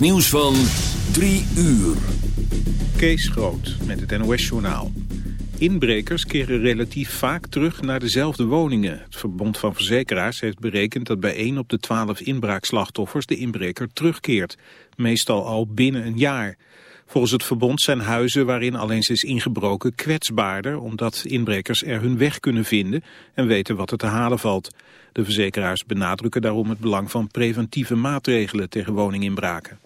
Nieuws van 3 uur. Kees Groot met het NOS-journaal. Inbrekers keren relatief vaak terug naar dezelfde woningen. Het Verbond van Verzekeraars heeft berekend dat bij 1 op de 12 inbraakslachtoffers de inbreker terugkeert. Meestal al binnen een jaar. Volgens het verbond zijn huizen waarin al eens is ingebroken kwetsbaarder... omdat inbrekers er hun weg kunnen vinden en weten wat er te halen valt. De verzekeraars benadrukken daarom het belang van preventieve maatregelen tegen woninginbraken.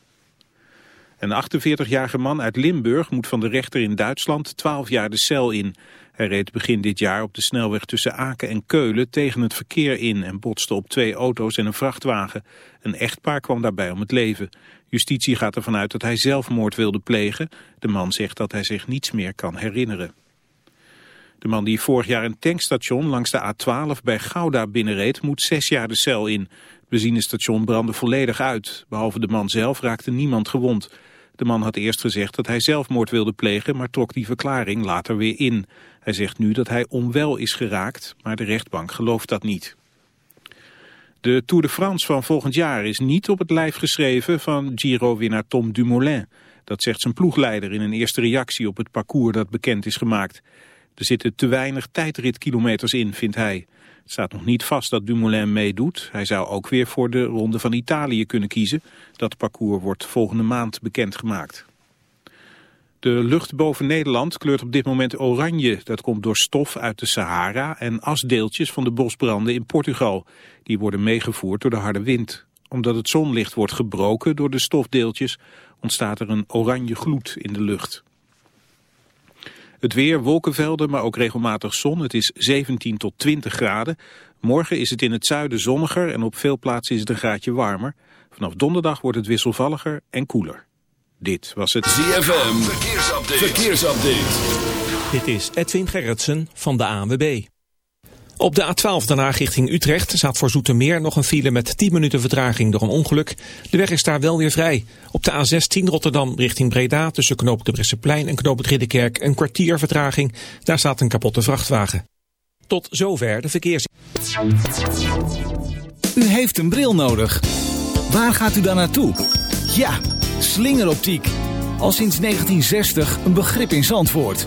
Een 48-jarige man uit Limburg moet van de rechter in Duitsland 12 jaar de cel in. Hij reed begin dit jaar op de snelweg tussen Aken en Keulen tegen het verkeer in en botste op twee auto's en een vrachtwagen. Een echtpaar kwam daarbij om het leven. Justitie gaat ervan uit dat hij zelfmoord wilde plegen. De man zegt dat hij zich niets meer kan herinneren. De man die vorig jaar een tankstation langs de A12 bij Gouda binnenreed moet zes jaar de cel in. Het benzinestation brandde volledig uit. Behalve de man zelf raakte niemand gewond. De man had eerst gezegd dat hij zelfmoord wilde plegen, maar trok die verklaring later weer in. Hij zegt nu dat hij onwel is geraakt, maar de rechtbank gelooft dat niet. De Tour de France van volgend jaar is niet op het lijf geschreven van Giro-winnaar Tom Dumoulin. Dat zegt zijn ploegleider in een eerste reactie op het parcours dat bekend is gemaakt. Er zitten te weinig tijdritkilometers in, vindt hij. Het staat nog niet vast dat Dumoulin meedoet. Hij zou ook weer voor de Ronde van Italië kunnen kiezen. Dat parcours wordt volgende maand bekendgemaakt. De lucht boven Nederland kleurt op dit moment oranje. Dat komt door stof uit de Sahara en asdeeltjes van de bosbranden in Portugal. Die worden meegevoerd door de harde wind. Omdat het zonlicht wordt gebroken door de stofdeeltjes... ontstaat er een oranje gloed in de lucht. Het weer, wolkenvelden, maar ook regelmatig zon. Het is 17 tot 20 graden. Morgen is het in het zuiden zonniger en op veel plaatsen is het een graadje warmer. Vanaf donderdag wordt het wisselvalliger en koeler. Dit was het ZFM Verkeersupdate. Verkeersupdate. Dit is Edwin Gerritsen van de ANWB. Op de A12 daarna richting Utrecht staat voor Zoetermeer nog een file met 10 minuten vertraging door een ongeluk. De weg is daar wel weer vrij. Op de A16 Rotterdam richting Breda tussen Knoop de Bresseplein en Knoop Ridderkerk een kwartier vertraging. Daar staat een kapotte vrachtwagen. Tot zover de verkeers. U heeft een bril nodig. Waar gaat u dan naartoe? Ja, slingeroptiek. Al sinds 1960 een begrip in Zandvoort.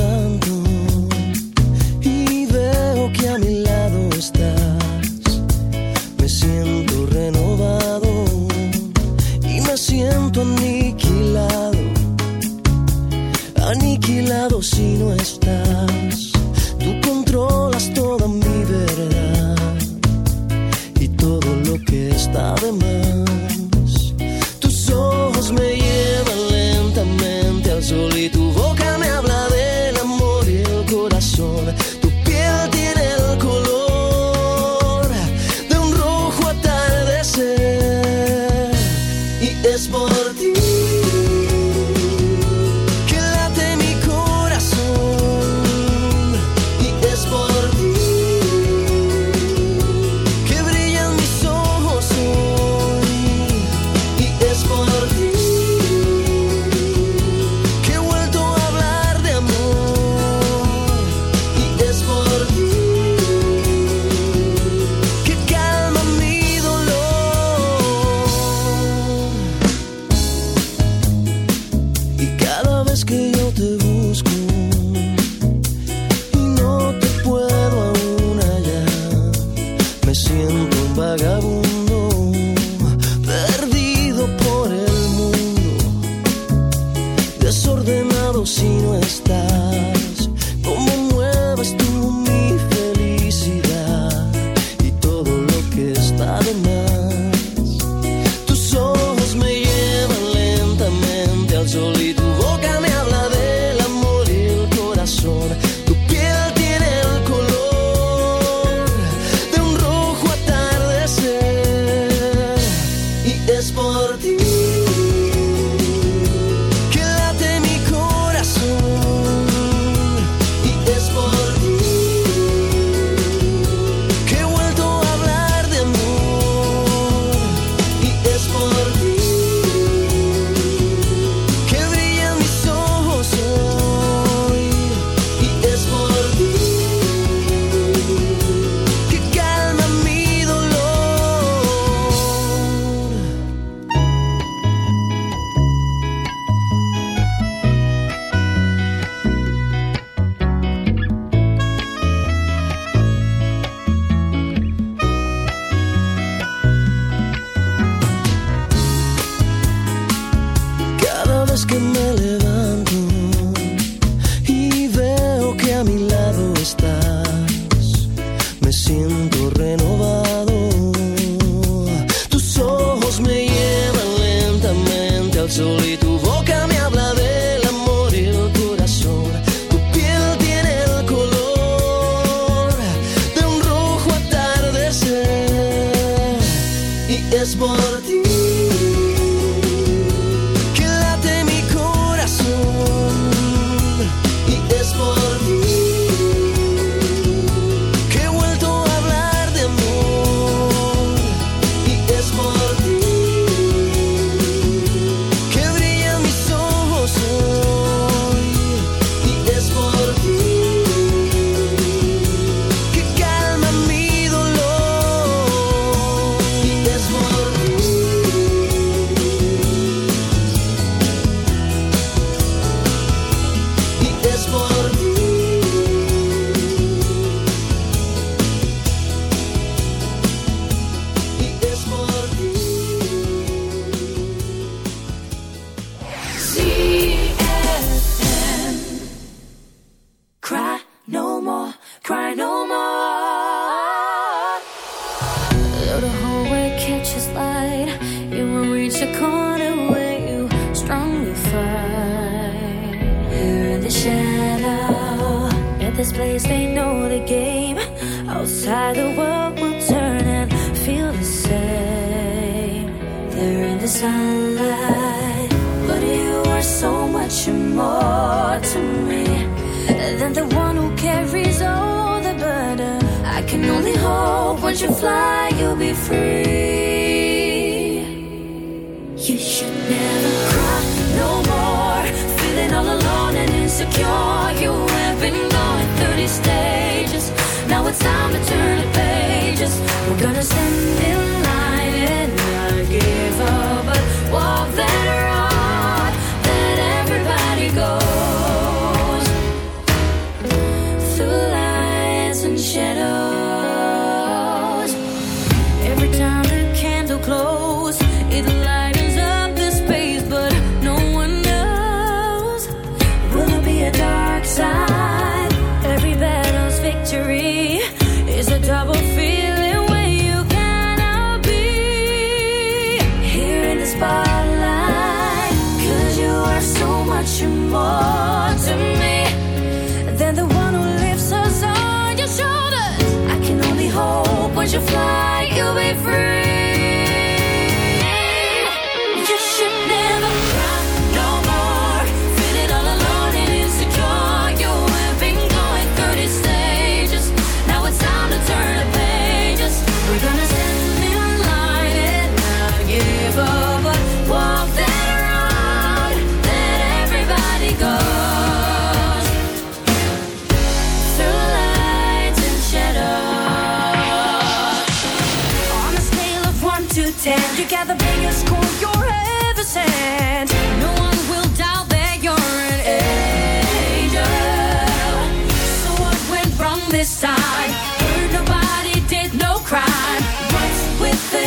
si no estás. Tú controlas toda mi verdad y todo lo que está de más.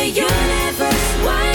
universe. Wide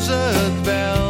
was het wel.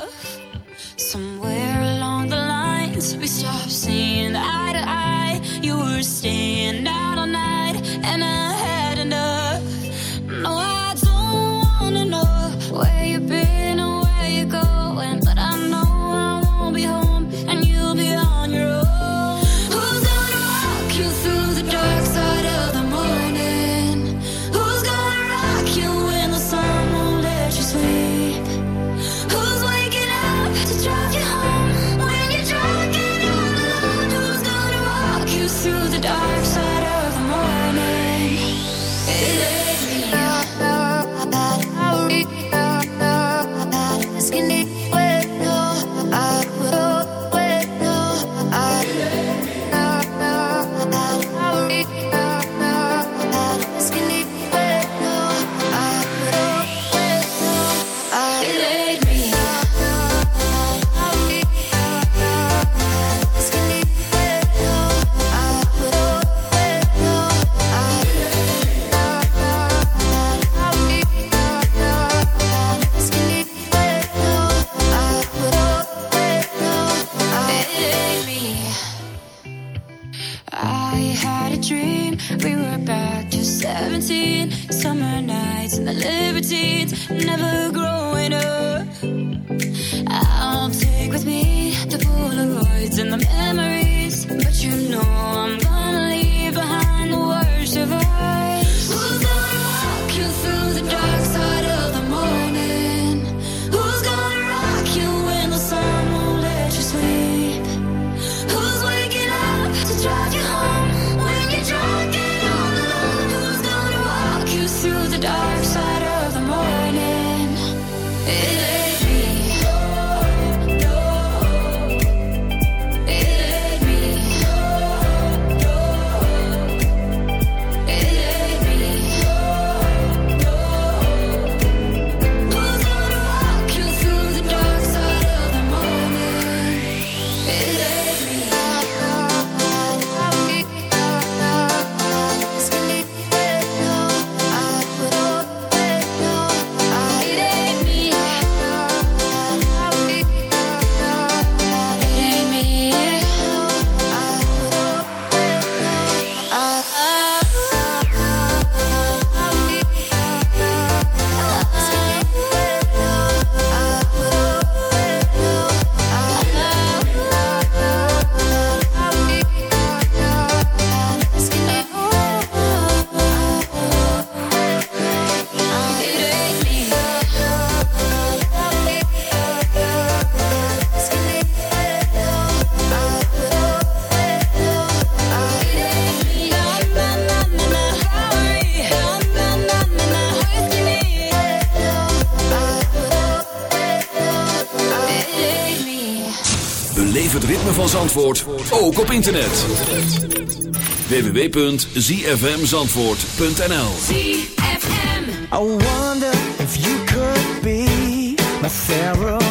17 summer nights and the libertines never growing up. I'll take with me the Polaroids and the memories but you know het ritme van Zandvoort ook op internet. www.zfmzandvoort.nl I wonder if you could be my pharaoh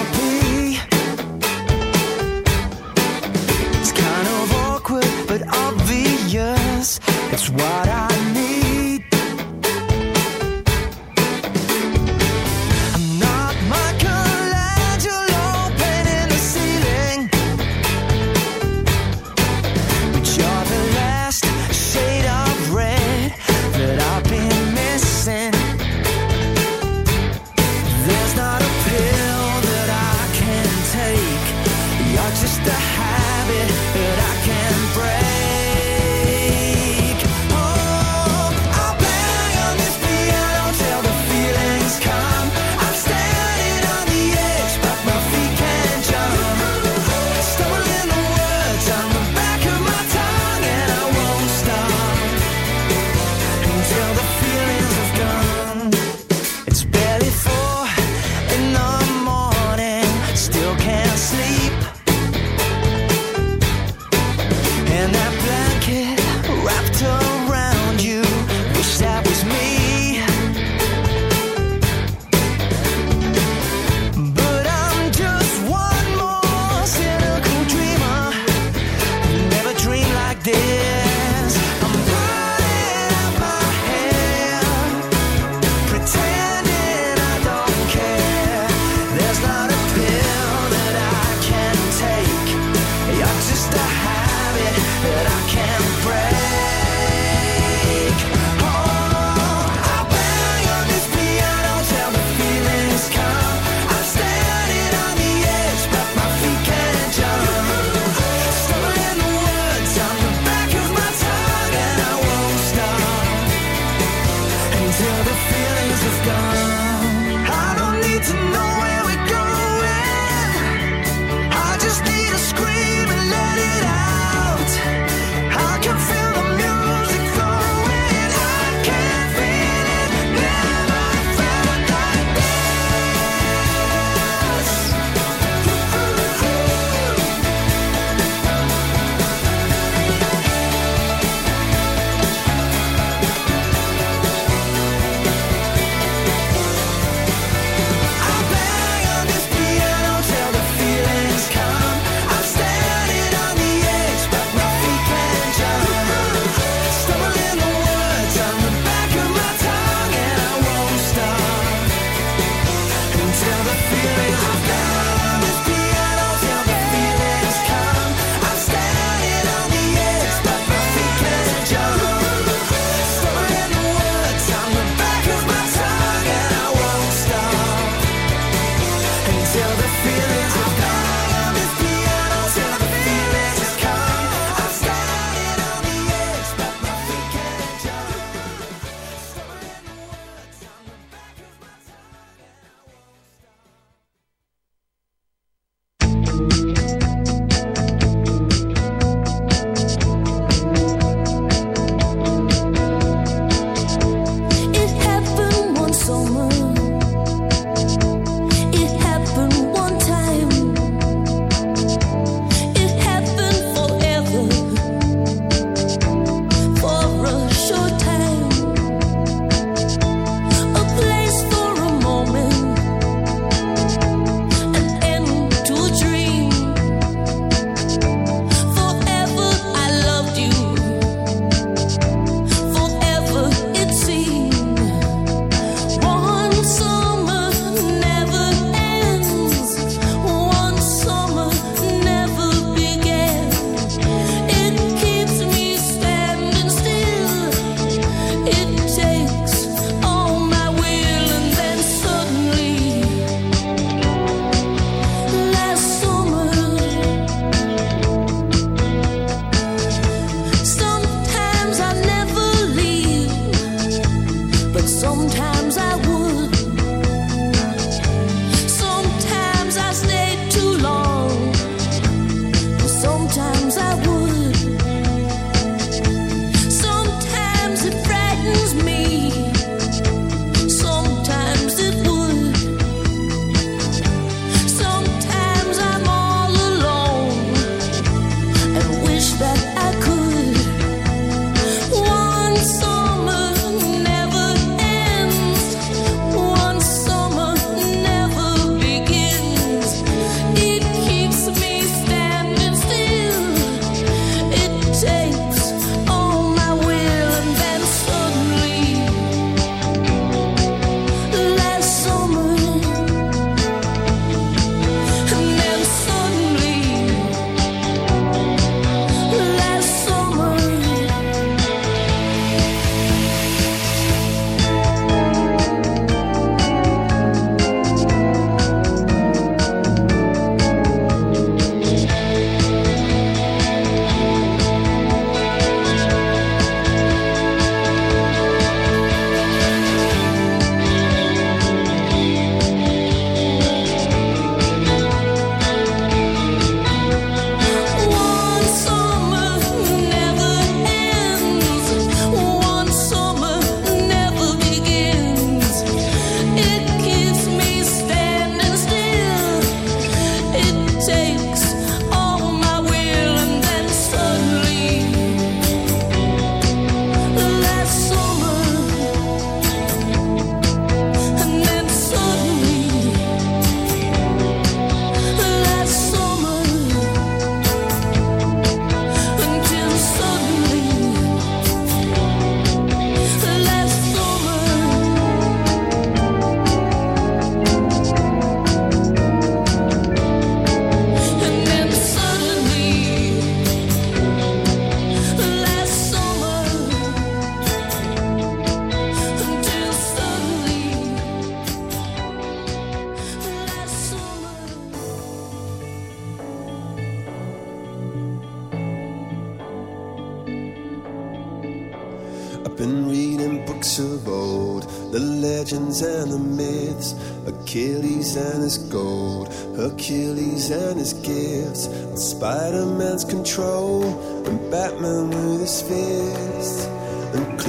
stop.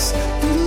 us.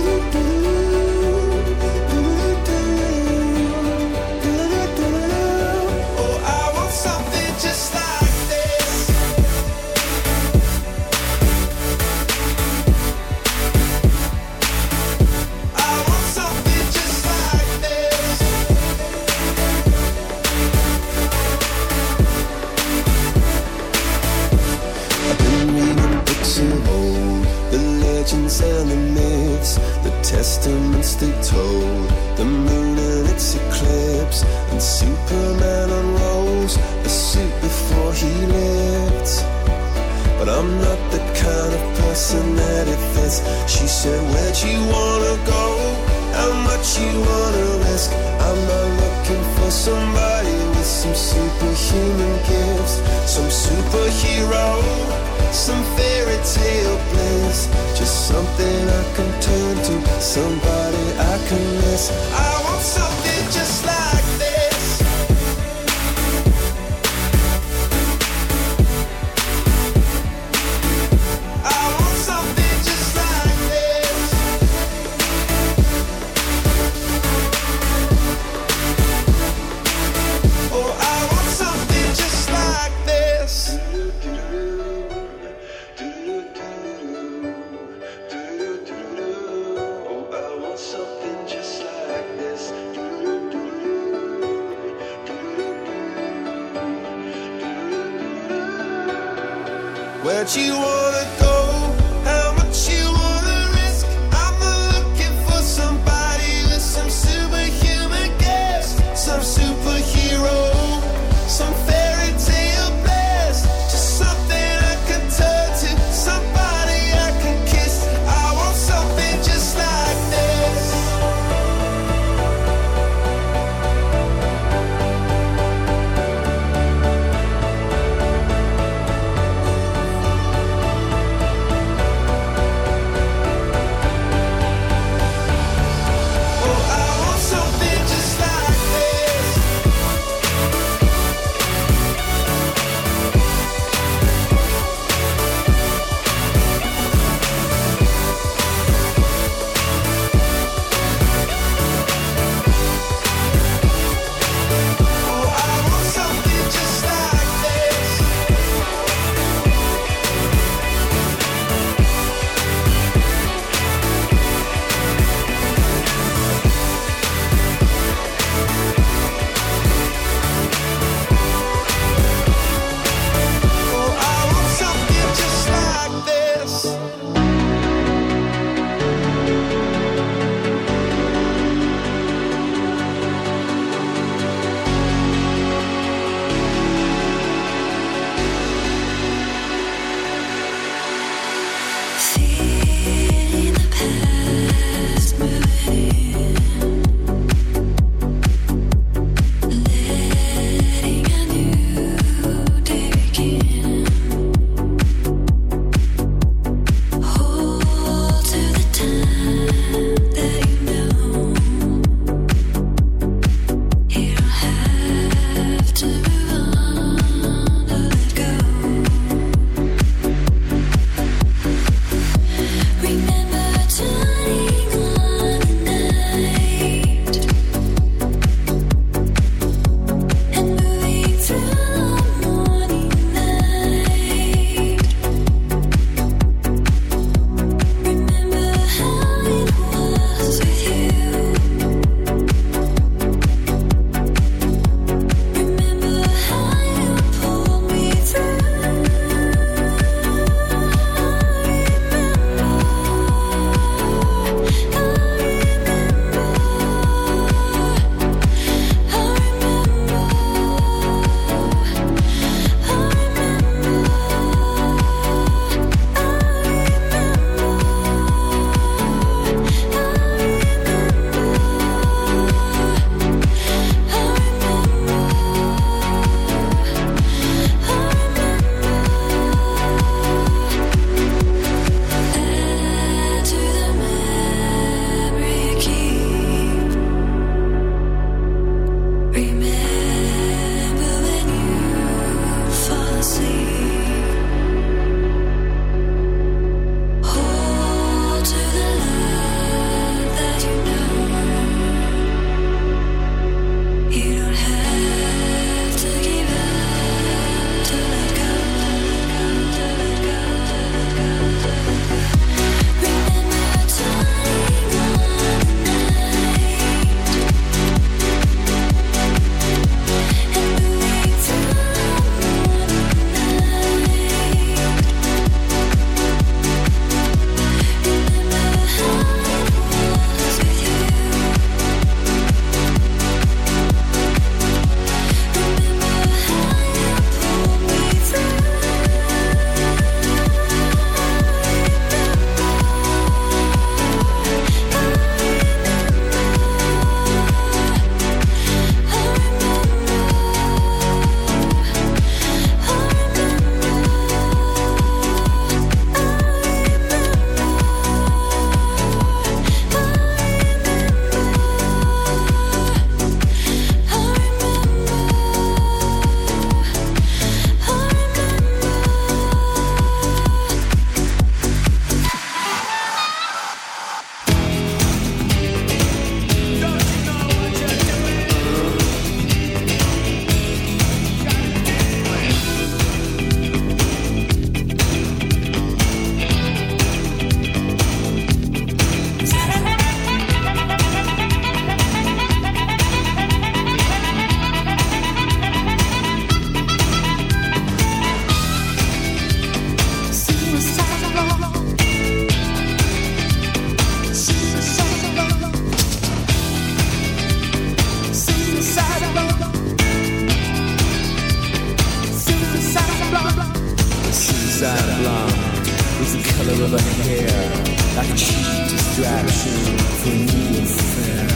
is the color of her hair, like a cheap distraction for me and fair.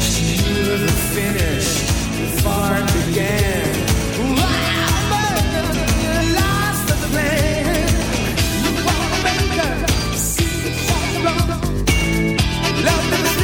She knew the finish before it began. Love the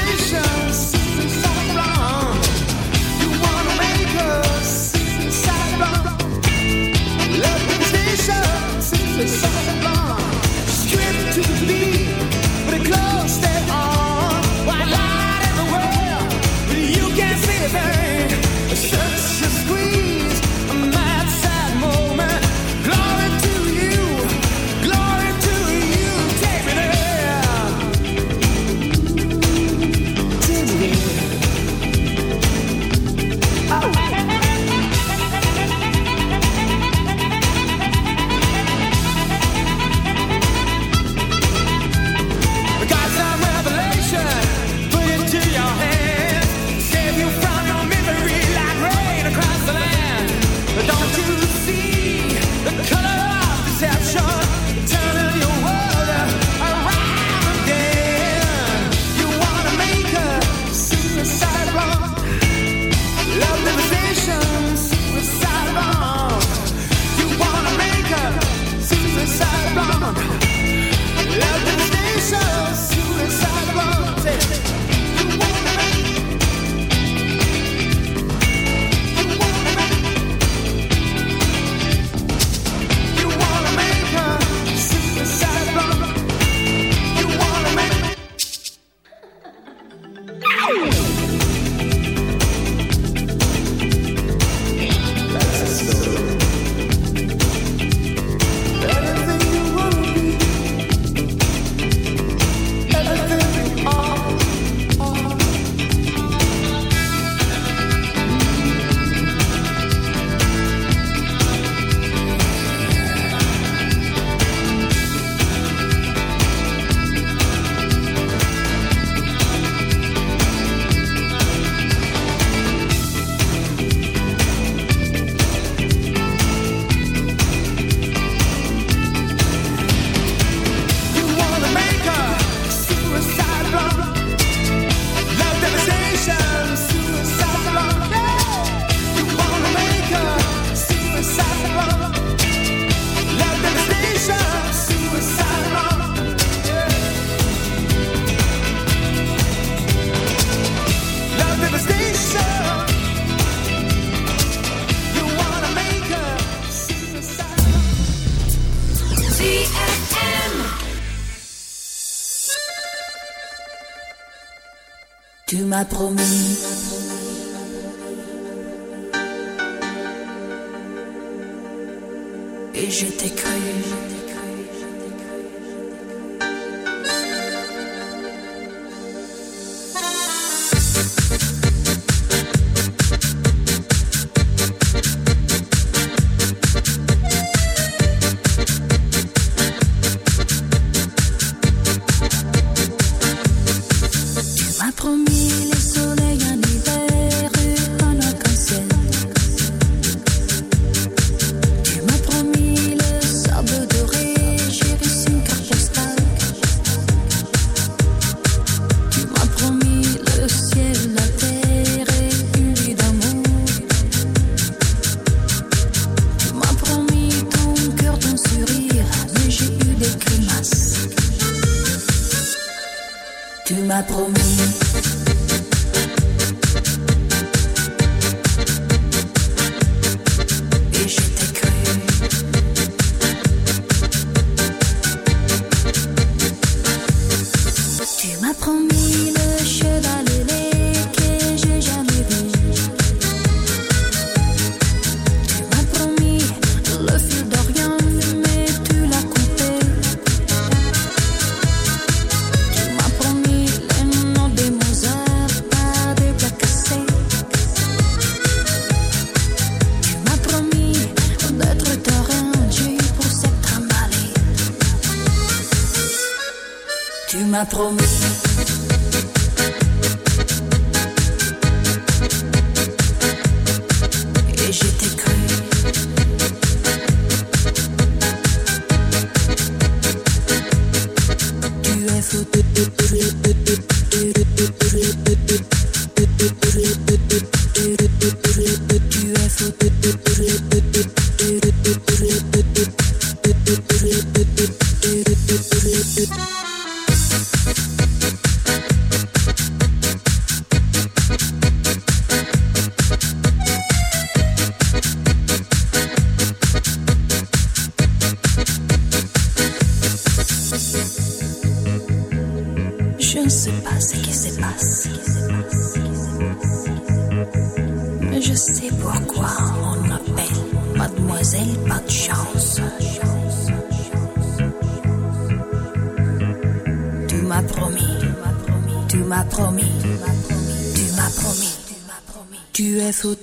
je sais pourquoi on m'appelle Mademoiselle Pas de chance. Tu m'as promis, tu m'as promis, tu m'as promis. Tu es fou.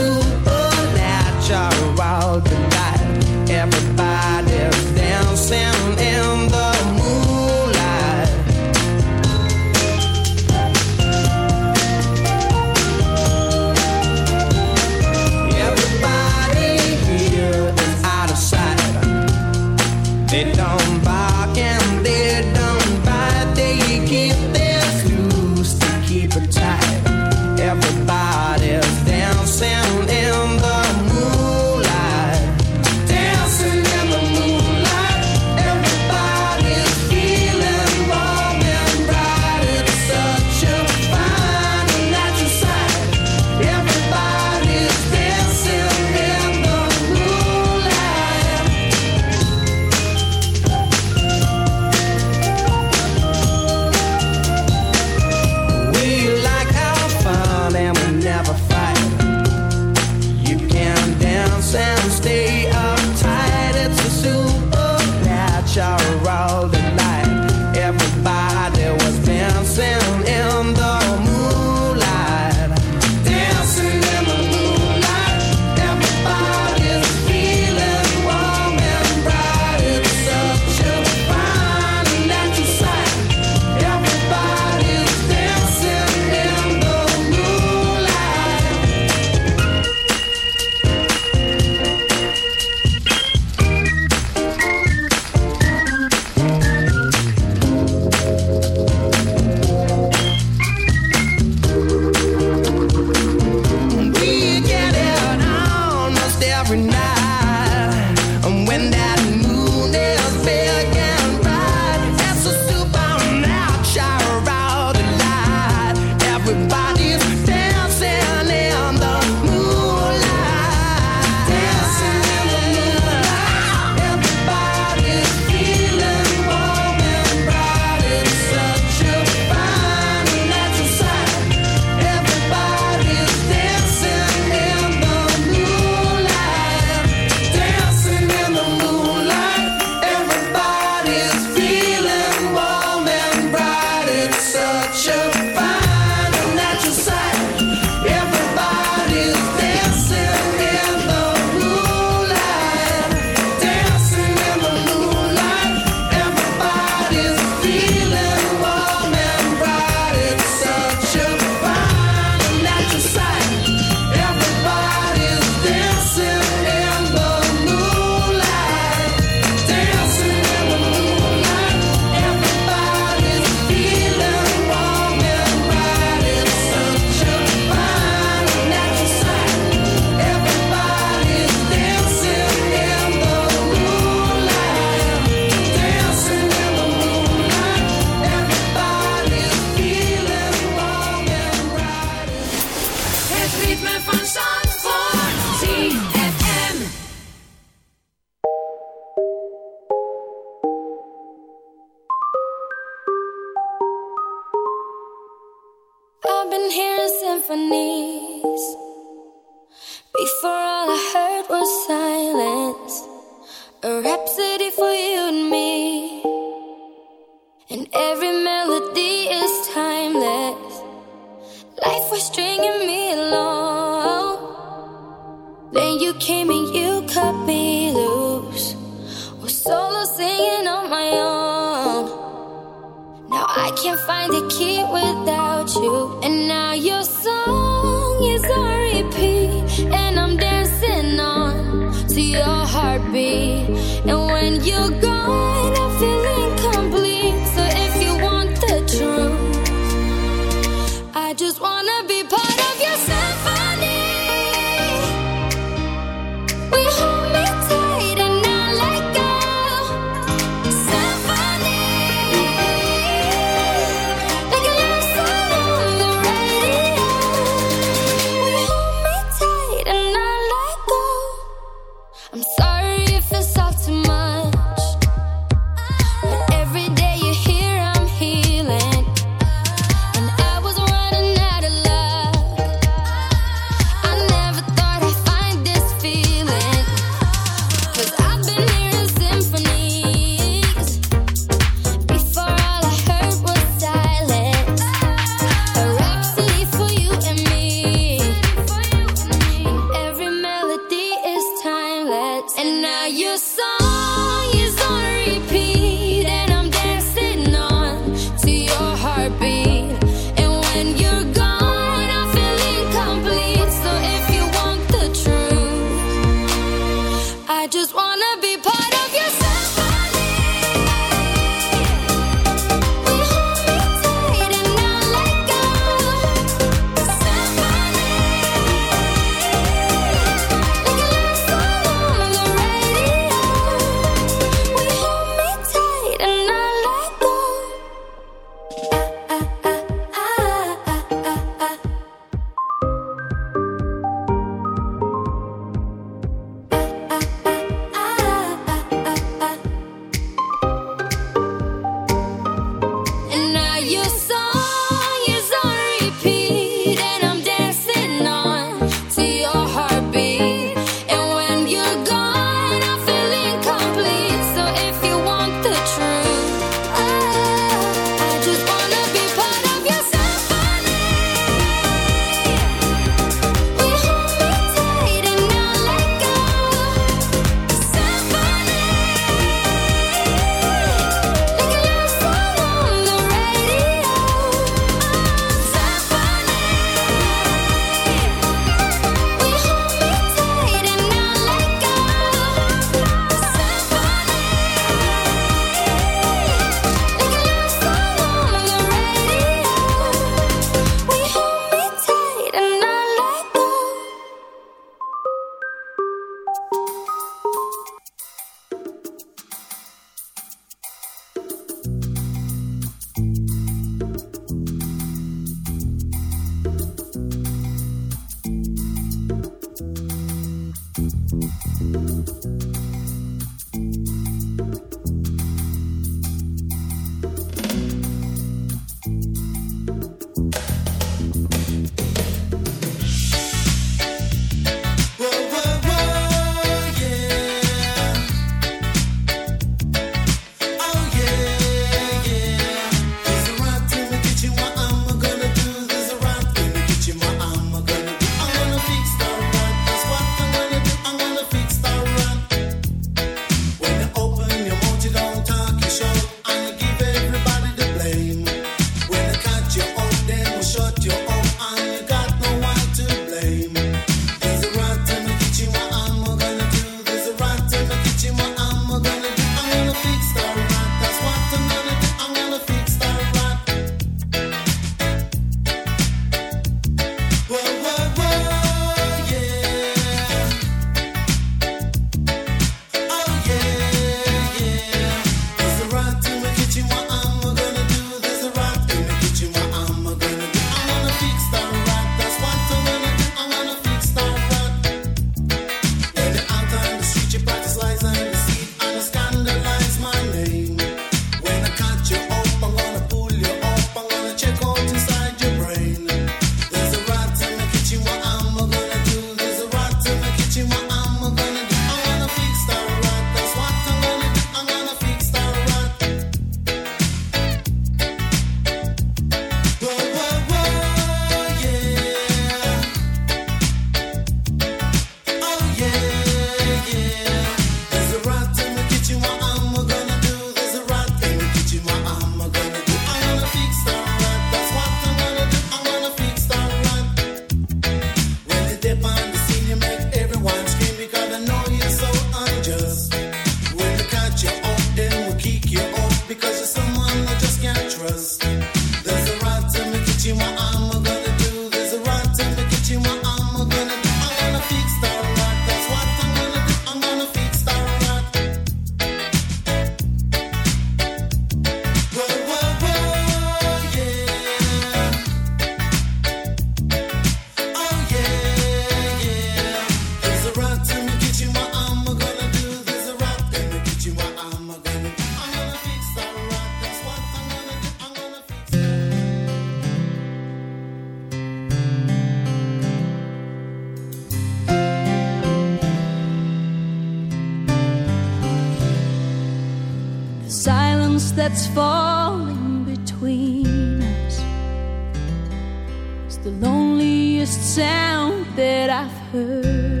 Sound that I've heard.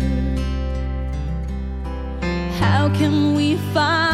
How can we find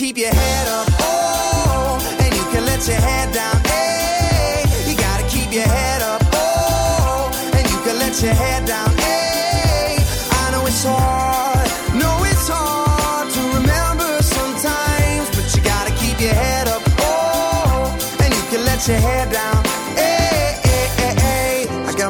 keep your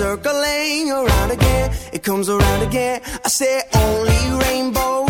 circling around again. It comes around again. I say only rainbows